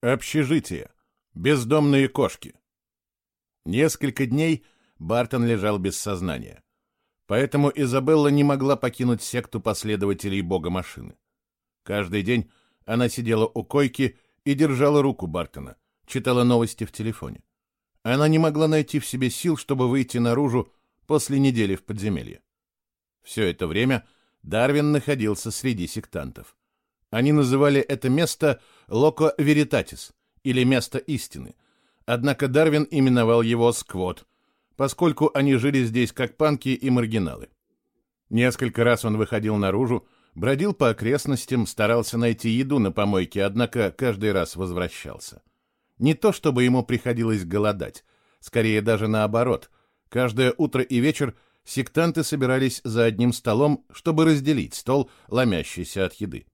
Общежитие. Бездомные кошки. Несколько дней Бартон лежал без сознания. Поэтому Изабелла не могла покинуть секту последователей бога машины. Каждый день она сидела у койки и держала руку Бартона, читала новости в телефоне. Она не могла найти в себе сил, чтобы выйти наружу после недели в подземелье. Все это время Дарвин находился среди сектантов. Они называли это место Локо Веритатис, или место истины. Однако Дарвин именовал его Сквот, поскольку они жили здесь как панки и маргиналы. Несколько раз он выходил наружу, бродил по окрестностям, старался найти еду на помойке, однако каждый раз возвращался. Не то чтобы ему приходилось голодать, скорее даже наоборот. Каждое утро и вечер сектанты собирались за одним столом, чтобы разделить стол, ломящийся от еды.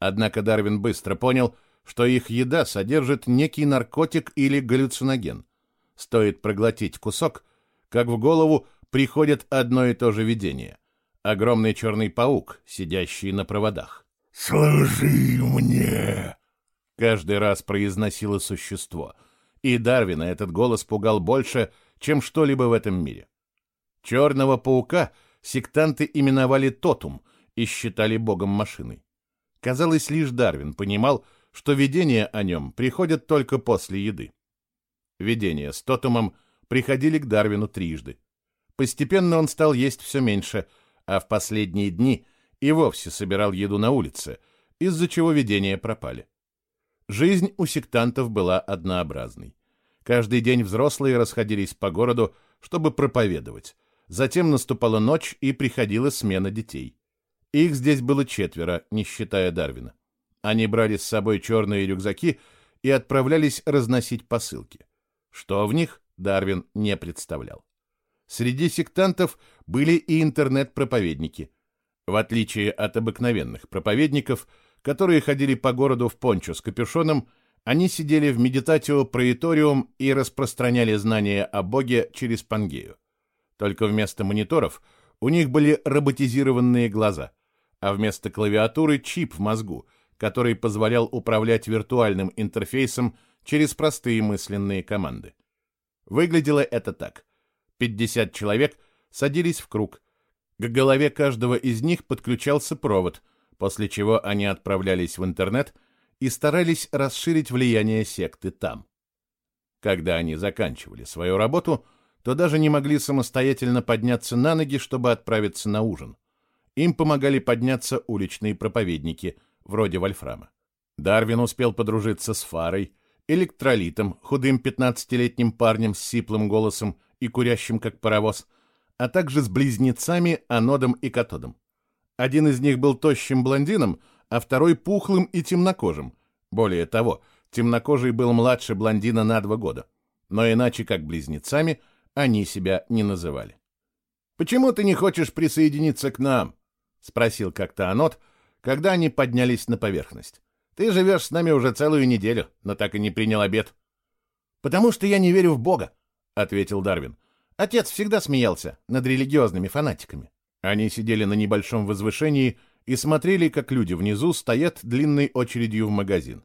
Однако Дарвин быстро понял, что их еда содержит некий наркотик или галлюциноген. Стоит проглотить кусок, как в голову приходит одно и то же видение. Огромный черный паук, сидящий на проводах. «Служи мне!» Каждый раз произносило существо. И Дарвина этот голос пугал больше, чем что-либо в этом мире. Черного паука сектанты именовали Тотум и считали богом машиной. Казалось, лишь Дарвин понимал, что видения о нем приходят только после еды. Видения с тотумом приходили к Дарвину трижды. Постепенно он стал есть все меньше, а в последние дни и вовсе собирал еду на улице, из-за чего видения пропали. Жизнь у сектантов была однообразной. Каждый день взрослые расходились по городу, чтобы проповедовать. Затем наступала ночь, и приходила смена детей. Их здесь было четверо, не считая Дарвина. Они брали с собой черные рюкзаки и отправлялись разносить посылки. Что в них, Дарвин не представлял. Среди сектантов были и интернет-проповедники. В отличие от обыкновенных проповедников, которые ходили по городу в пончо с капюшоном, они сидели в медитатио проиториум и распространяли знания о Боге через Пангею. Только вместо мониторов у них были роботизированные глаза – а вместо клавиатуры чип в мозгу, который позволял управлять виртуальным интерфейсом через простые мысленные команды. Выглядело это так. 50 человек садились в круг. К голове каждого из них подключался провод, после чего они отправлялись в интернет и старались расширить влияние секты там. Когда они заканчивали свою работу, то даже не могли самостоятельно подняться на ноги, чтобы отправиться на ужин. Им помогали подняться уличные проповедники, вроде Вольфрама. Дарвин успел подружиться с Фарой, электролитом, худым пятнадцатилетним парнем с сиплым голосом и курящим как паровоз, а также с близнецами Анодом и Катодом. Один из них был тощим блондином, а второй пухлым и темнокожим. Более того, темнокожий был младше блондина на два года. Но иначе как близнецами они себя не называли. «Почему ты не хочешь присоединиться к нам?» — спросил как-то Анот, когда они поднялись на поверхность. «Ты живешь с нами уже целую неделю, но так и не принял обед». «Потому что я не верю в Бога», — ответил Дарвин. «Отец всегда смеялся над религиозными фанатиками». Они сидели на небольшом возвышении и смотрели, как люди внизу стоят длинной очередью в магазин.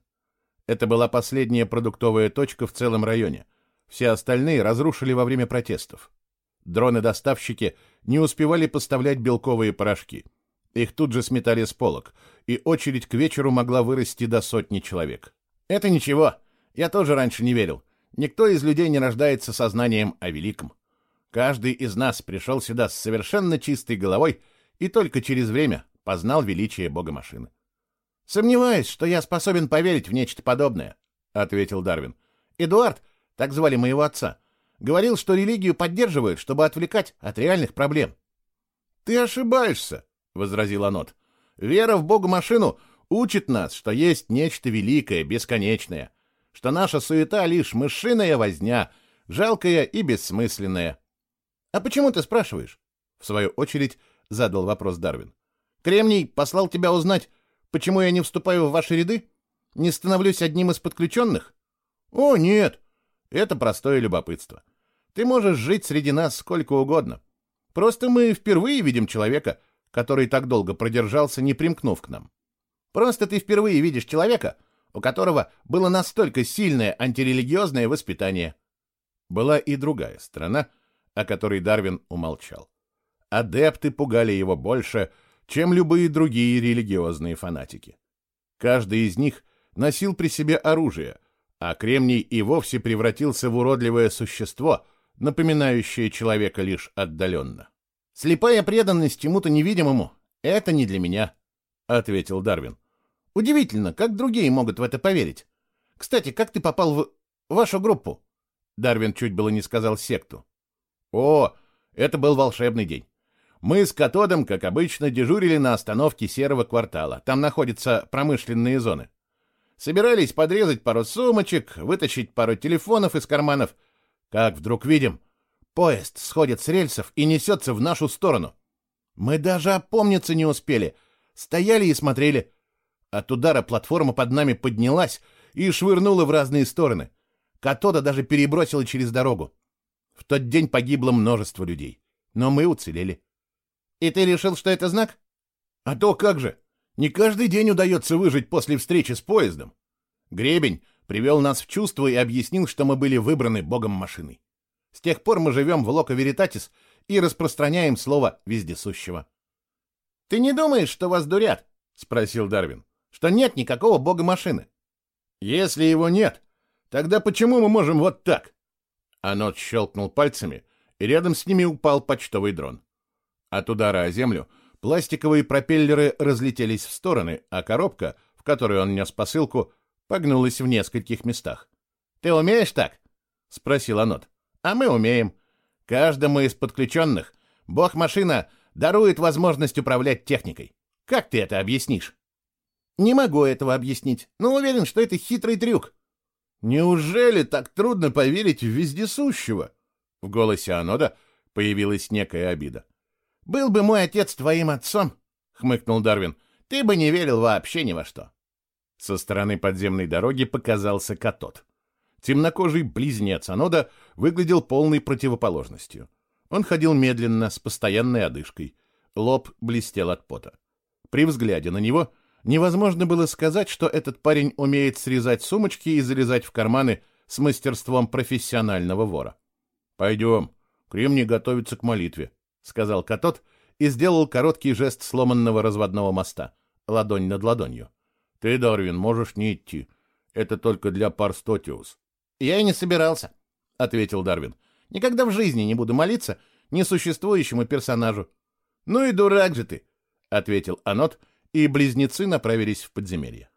Это была последняя продуктовая точка в целом районе. Все остальные разрушили во время протестов. Дроны-доставщики не успевали поставлять белковые порошки — их тут же сметали с полок, и очередь к вечеру могла вырасти до сотни человек. Это ничего. Я тоже раньше не верил. Никто из людей не рождается сознанием о великом. Каждый из нас пришел сюда с совершенно чистой головой и только через время познал величие бога машины. «Сомневаюсь, что я способен поверить в нечто подобное», — ответил Дарвин. «Эдуард, так звали моего отца, говорил, что религию поддерживают, чтобы отвлекать от реальных проблем». «Ты ошибаешься», — возразил Анот. «Вера в Бога-машину учит нас, что есть нечто великое, бесконечное, что наша суета — лишь мышиная возня, жалкая и бессмысленная». «А почему ты спрашиваешь?» — в свою очередь задал вопрос Дарвин. «Кремний послал тебя узнать, почему я не вступаю в ваши ряды? Не становлюсь одним из подключенных?» «О, нет, это простое любопытство. Ты можешь жить среди нас сколько угодно. Просто мы впервые видим человека — который так долго продержался, не примкнув к нам. Просто ты впервые видишь человека, у которого было настолько сильное антирелигиозное воспитание. Была и другая сторона, о которой Дарвин умолчал. Адепты пугали его больше, чем любые другие религиозные фанатики. Каждый из них носил при себе оружие, а кремний и вовсе превратился в уродливое существо, напоминающее человека лишь отдаленно. «Слепая преданность чему-то невидимому — это не для меня», — ответил Дарвин. «Удивительно, как другие могут в это поверить. Кстати, как ты попал в вашу группу?» Дарвин чуть было не сказал секту. «О, это был волшебный день. Мы с Катодом, как обычно, дежурили на остановке серого квартала. Там находятся промышленные зоны. Собирались подрезать пару сумочек, вытащить пару телефонов из карманов. Как вдруг видим, поезд сходит с рельсов и несется в нашу сторону. Мы даже опомниться не успели. Стояли и смотрели. От удара платформа под нами поднялась и швырнула в разные стороны. Катода даже перебросила через дорогу. В тот день погибло множество людей. Но мы уцелели. И ты решил, что это знак? А то как же. Не каждый день удается выжить после встречи с поездом. Гребень привел нас в чувство и объяснил, что мы были выбраны богом машиной. С тех пор мы живем в Локо Веритатис и распространяем слово вездесущего. — Ты не думаешь, что вас дурят? — спросил Дарвин. — Что нет никакого бога машины? — Если его нет, тогда почему мы можем вот так? Анот щелкнул пальцами, и рядом с ними упал почтовый дрон. От удара о землю Пластиковые пропеллеры разлетелись в стороны, а коробка, в которой он нес посылку, погнулась в нескольких местах. «Ты умеешь так?» — спросил Анот. «А мы умеем. Каждому из подключенных бог-машина дарует возможность управлять техникой. Как ты это объяснишь?» «Не могу этого объяснить, но уверен, что это хитрый трюк». «Неужели так трудно поверить в вездесущего?» В голосе Анода появилась некая обида. «Был бы мой отец твоим отцом», — хмыкнул Дарвин, — «ты бы не верил вообще ни во что». Со стороны подземной дороги показался катот. Темнокожий близнец Анода выглядел полной противоположностью. Он ходил медленно, с постоянной одышкой. Лоб блестел от пота. При взгляде на него невозможно было сказать, что этот парень умеет срезать сумочки и залезать в карманы с мастерством профессионального вора. «Пойдем, Кремний готовится к молитве», — сказал Катот и сделал короткий жест сломанного разводного моста, ладонь над ладонью. — Ты, Дарвин, можешь не идти. Это только для Парстотиус. — Я и не собирался, — ответил Дарвин. — Никогда в жизни не буду молиться несуществующему персонажу. — Ну и дурак же ты, — ответил Анот, и близнецы направились в подземелье.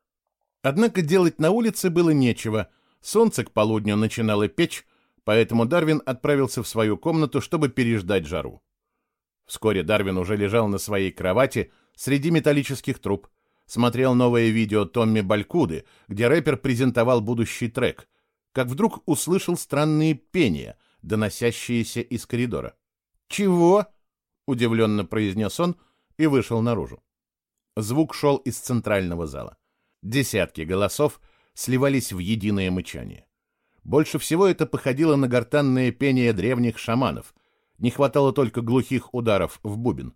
Однако делать на улице было нечего. Солнце к полудню начинало печь, поэтому Дарвин отправился в свою комнату, чтобы переждать жару. Вскоре Дарвин уже лежал на своей кровати среди металлических труб, смотрел новое видео Томми Балькуды, где рэпер презентовал будущий трек, как вдруг услышал странные пения, доносящиеся из коридора. «Чего?» — удивленно произнес он и вышел наружу. Звук шел из центрального зала. Десятки голосов сливались в единое мычание. Больше всего это походило на гортанное пение древних шаманов, не хватало только глухих ударов в бубен.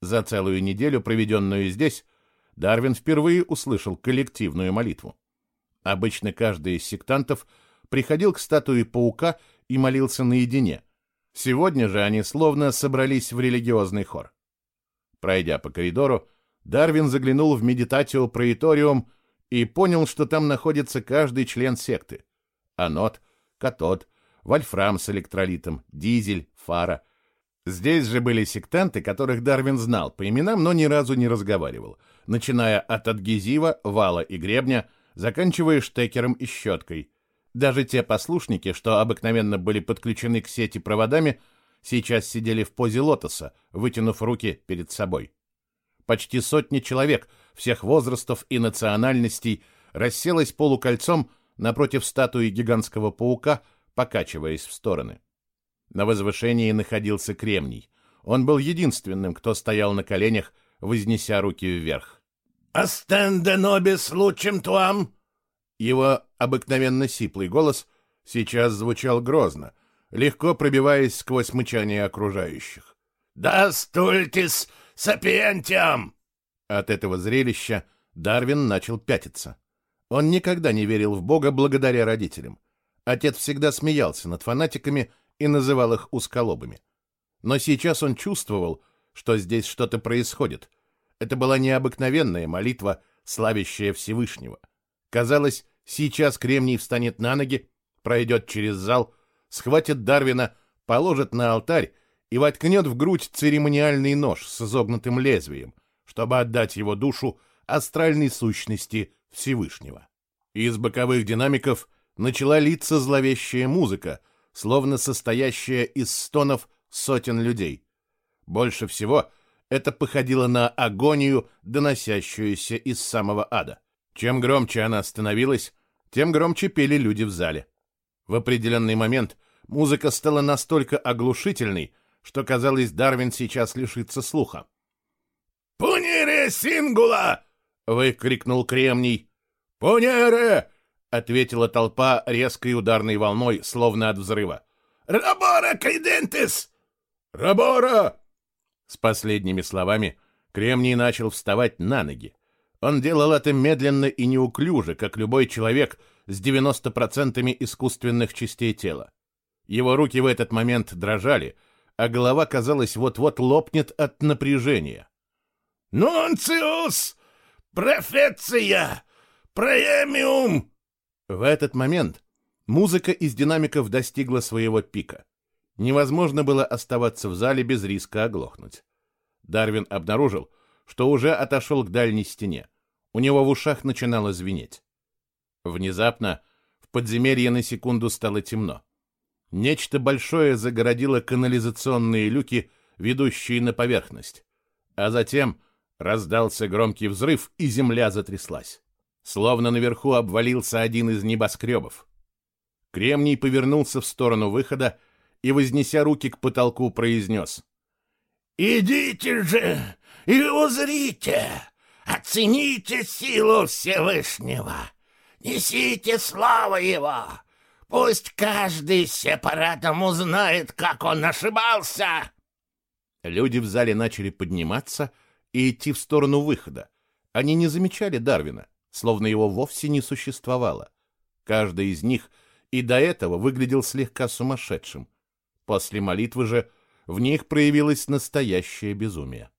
За целую неделю, проведенную здесь, Дарвин впервые услышал коллективную молитву. Обычно каждый из сектантов приходил к статуе паука и молился наедине. Сегодня же они словно собрались в религиозный хор. Пройдя по коридору, Дарвин заглянул в медитатио проиториум и понял, что там находится каждый член секты. Анот, Катод, Вольфрам с электролитом, Дизель, Фара. Здесь же были сектанты, которых Дарвин знал по именам, но ни разу не разговаривал, начиная от адгезива, вала и гребня, заканчивая штекером и щеткой. Даже те послушники, что обыкновенно были подключены к сети проводами, сейчас сидели в позе лотоса, вытянув руки перед собой. Почти сотни человек всех возрастов и национальностей расселось полукольцом напротив статуи гигантского паука, покачиваясь в стороны. На возвышении находился кремний. Он был единственным, кто стоял на коленях, вознеся руки вверх. «Астенде нобис лучшим туам!» Его обыкновенно сиплый голос сейчас звучал грозно, легко пробиваясь сквозь мычание окружающих. «Да стультис сапиентиам!» От этого зрелища Дарвин начал пятиться. Он никогда не верил в Бога благодаря родителям. Отец всегда смеялся над фанатиками и называл их усколобами. Но сейчас он чувствовал, что здесь что-то происходит. Это была необыкновенная молитва, славящая Всевышнего. Казалось, сейчас Кремний встанет на ноги, пройдет через зал, схватит Дарвина, положит на алтарь и воткнет в грудь церемониальный нож с изогнутым лезвием, чтобы отдать его душу астральной сущности Всевышнего. Из боковых динамиков начала литься зловещая музыка, словно состоящая из стонов сотен людей. Больше всего это походило на агонию, доносящуюся из самого ада. Чем громче она становилась, тем громче пели люди в зале. В определенный момент музыка стала настолько оглушительной, что, казалось, Дарвин сейчас лишится слуха. «Пунире сингула!» — выкрикнул Кремний. «Пунере!» — ответила толпа резкой ударной волной, словно от взрыва. «Рабора кридентис!» «Рабора!» С последними словами Кремний начал вставать на ноги. Он делал это медленно и неуклюже, как любой человек с 90% искусственных частей тела. Его руки в этот момент дрожали, а голова, казалось, вот-вот лопнет от напряжения. «Нунциус! Профеция! Проемиум!» В этот момент музыка из динамиков достигла своего пика. Невозможно было оставаться в зале без риска оглохнуть. Дарвин обнаружил, что уже отошел к дальней стене. У него в ушах начинало звенеть. Внезапно в подземелье на секунду стало темно. Нечто большое загородило канализационные люки, ведущие на поверхность. А затем раздался громкий взрыв, и земля затряслась. Словно наверху обвалился один из небоскребов. Кремний повернулся в сторону выхода и, вознеся руки к потолку, произнес. «Идите же и узрите, оцените силу Всевышнего, несите славу Его, пусть каждый сепаратом узнает, как он ошибался». Люди в зале начали подниматься и идти в сторону выхода. Они не замечали Дарвина, словно его вовсе не существовало. Каждый из них и до этого выглядел слегка сумасшедшим. После молитвы же в них проявилось настоящее безумие.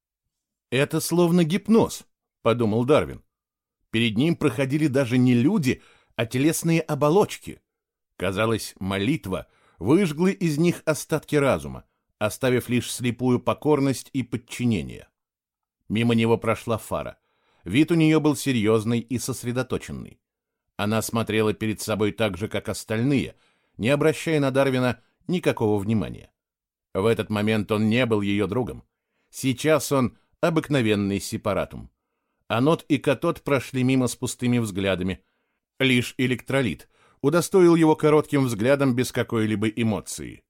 «Это словно гипноз», — подумал Дарвин. Перед ним проходили даже не люди, а телесные оболочки. Казалось, молитва выжгла из них остатки разума, оставив лишь слепую покорность и подчинение. Мимо него прошла Фара. Вид у нее был серьезный и сосредоточенный. Она смотрела перед собой так же, как остальные, не обращая на Дарвина никакого внимания. В этот момент он не был ее другом. Сейчас он обыкновенный сепаратум. Анот и Катот прошли мимо с пустыми взглядами. Лишь электролит удостоил его коротким взглядом без какой-либо эмоции.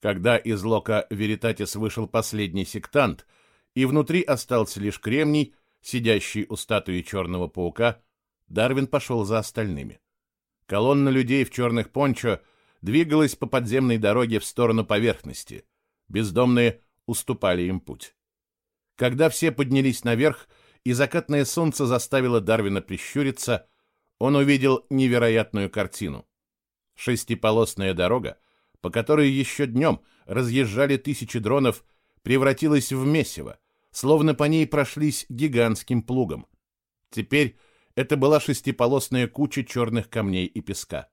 Когда из лока Веритатис вышел последний сектант, и внутри остался лишь кремний, сидящий у статуи черного паука, Дарвин пошел за остальными. Колонна людей в черных пончо двигалась по подземной дороге в сторону поверхности. Бездомные уступали им путь. Когда все поднялись наверх, и закатное солнце заставило Дарвина прищуриться, он увидел невероятную картину. Шестиполосная дорога, по которой еще днем разъезжали тысячи дронов, превратилась в месиво, словно по ней прошлись гигантским плугом. Теперь это была шестиполосная куча черных камней и песка.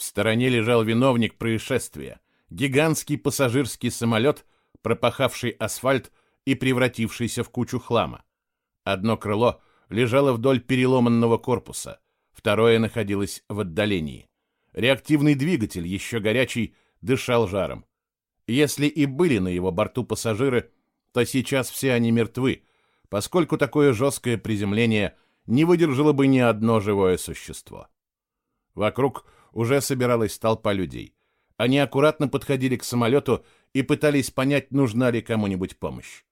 В стороне лежал виновник происшествия, гигантский пассажирский самолет, пропахавший асфальт и превратившийся в кучу хлама. Одно крыло лежало вдоль переломанного корпуса, второе находилось в отдалении. Реактивный двигатель, еще горячий, дышал жаром. Если и были на его борту пассажиры, то сейчас все они мертвы, поскольку такое жесткое приземление не выдержало бы ни одно живое существо. Вокруг уже собиралась толпа людей. Они аккуратно подходили к самолету и пытались понять, нужна ли кому-нибудь помощь.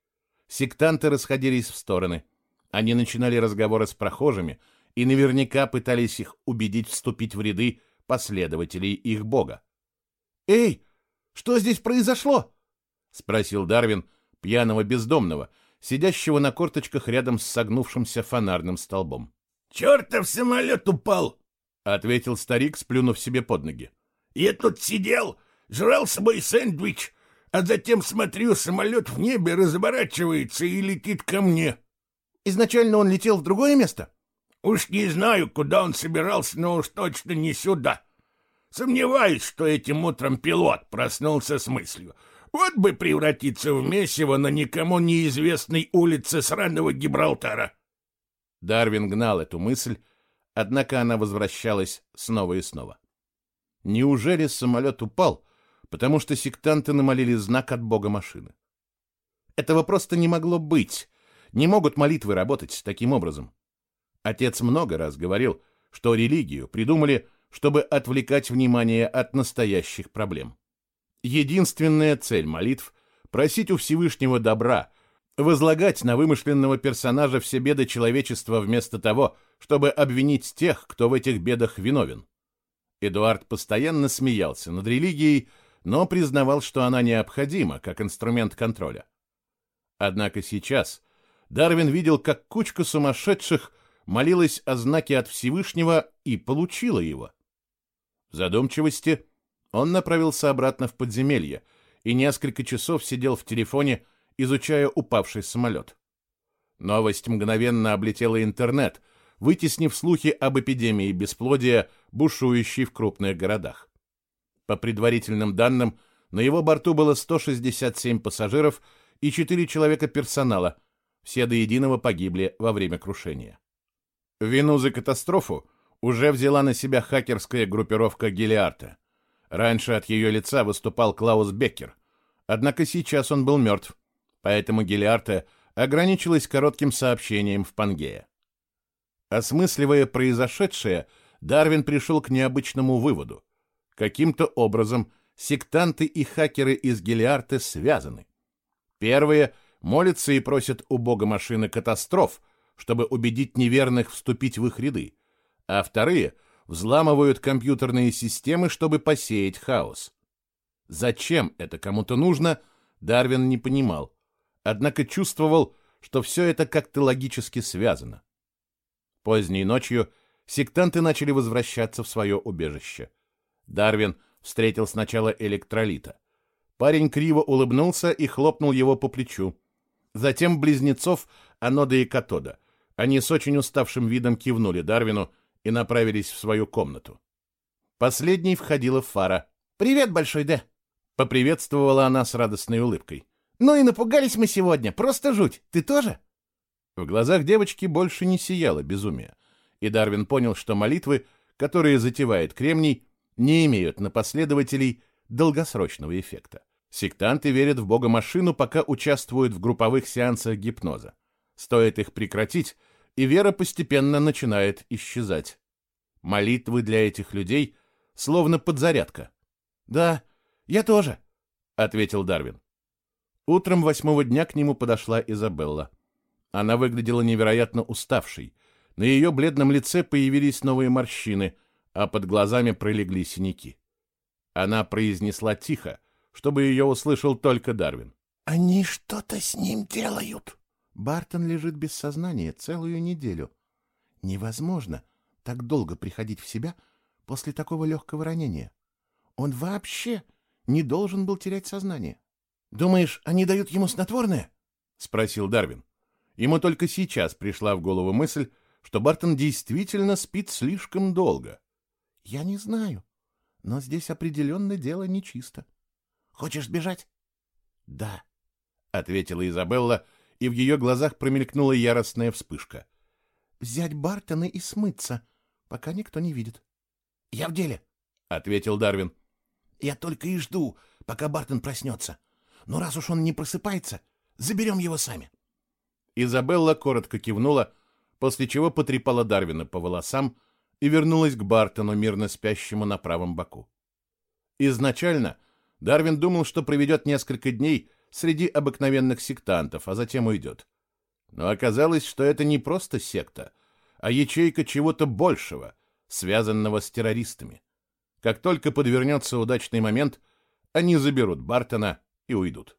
Сектанты расходились в стороны. Они начинали разговоры с прохожими и наверняка пытались их убедить вступить в ряды последователей их бога. «Эй, что здесь произошло?» — спросил Дарвин, пьяного бездомного, сидящего на корточках рядом с согнувшимся фонарным столбом. Чертов самолет упал, — ответил старик, сплюнув себе под ноги. Я тут сидел, жрал свой сэндвич, а затем смотрю, самолет в небе разворачивается и летит ко мне. Изначально он летел в другое место? Уж не знаю, куда он собирался, но уж точно не сюда. Сомневаюсь, что этим утром пилот проснулся с мыслью. Вот бы превратиться в месиво на никому неизвестной улице сраного Гибралтара. Дарвин гнал эту мысль, однако она возвращалась снова и снова. Неужели самолет упал, потому что сектанты намолили знак от бога машины? Этого просто не могло быть. Не могут молитвы работать таким образом. Отец много раз говорил, что религию придумали, чтобы отвлекать внимание от настоящих проблем. Единственная цель молитв — просить у Всевышнего добра, возлагать на вымышленного персонажа все беды человечества вместо того, чтобы обвинить тех, кто в этих бедах виновен. Эдуард постоянно смеялся над религией, но признавал, что она необходима как инструмент контроля. Однако сейчас Дарвин видел, как кучка сумасшедших молилась о знаке от Всевышнего и получила его. В задумчивости он направился обратно в подземелье и несколько часов сидел в телефоне, изучая упавший самолет. Новость мгновенно облетела интернет, вытеснив слухи об эпидемии бесплодия, бушующей в крупных городах. По предварительным данным, на его борту было 167 пассажиров и 4 человека персонала, все до единого погибли во время крушения. Вину за катастрофу уже взяла на себя хакерская группировка Гелиарта. Раньше от ее лица выступал Клаус Беккер, однако сейчас он был мертв, поэтому Гелиарта ограничилась коротким сообщением в Пангея. Осмысливая произошедшее, Дарвин пришел к необычному выводу. Каким-то образом сектанты и хакеры из Гелиарты связаны. Первые молятся и просят у бога машины катастроф, чтобы убедить неверных вступить в их ряды, а вторые взламывают компьютерные системы, чтобы посеять хаос. Зачем это кому-то нужно, Дарвин не понимал, однако чувствовал, что все это как-то логически связано. Поздней ночью сектанты начали возвращаться в свое убежище. Дарвин встретил сначала электролита. Парень криво улыбнулся и хлопнул его по плечу. Затем близнецов Анода и Катода. Они с очень уставшим видом кивнули Дарвину и направились в свою комнату. Последней входила Фара. «Привет, Большой Д!» Поприветствовала она с радостной улыбкой. «Ну и напугались мы сегодня, просто жуть. Ты тоже?» В глазах девочки больше не сияло безумие, и Дарвин понял, что молитвы, которые затевает Кремний, не имеют на последователей долгосрочного эффекта. Сектанты верят в бога-машину, пока участвуют в групповых сеансах гипноза. Стоит их прекратить, и вера постепенно начинает исчезать. Молитвы для этих людей словно подзарядка. «Да, я тоже», — ответил Дарвин. Утром восьмого дня к нему подошла Изабелла. Она выглядела невероятно уставшей. На ее бледном лице появились новые морщины, а под глазами пролегли синяки. Она произнесла тихо, чтобы ее услышал только Дарвин. «Они что-то с ним делают». Бартон лежит без сознания целую неделю. Невозможно так долго приходить в себя после такого легкого ранения. Он вообще не должен был терять сознание. «Думаешь, они дают ему снотворное?» — спросил Дарвин. Ему только сейчас пришла в голову мысль, что Бартон действительно спит слишком долго. — Я не знаю, но здесь определенно дело нечисто. Хочешь сбежать? — Да, — ответила Изабелла, и в ее глазах промелькнула яростная вспышка. — Взять Бартона и смыться, пока никто не видит. — Я в деле, — ответил Дарвин. — Я только и жду, пока Бартон проснется. Но раз уж он не просыпается, заберем его сами. — Изабелла коротко кивнула, после чего потрепала Дарвина по волосам и вернулась к Бартону, мирно спящему на правом боку. Изначально Дарвин думал, что проведет несколько дней среди обыкновенных сектантов, а затем уйдет. Но оказалось, что это не просто секта, а ячейка чего-то большего, связанного с террористами. Как только подвернется удачный момент, они заберут Бартона и уйдут.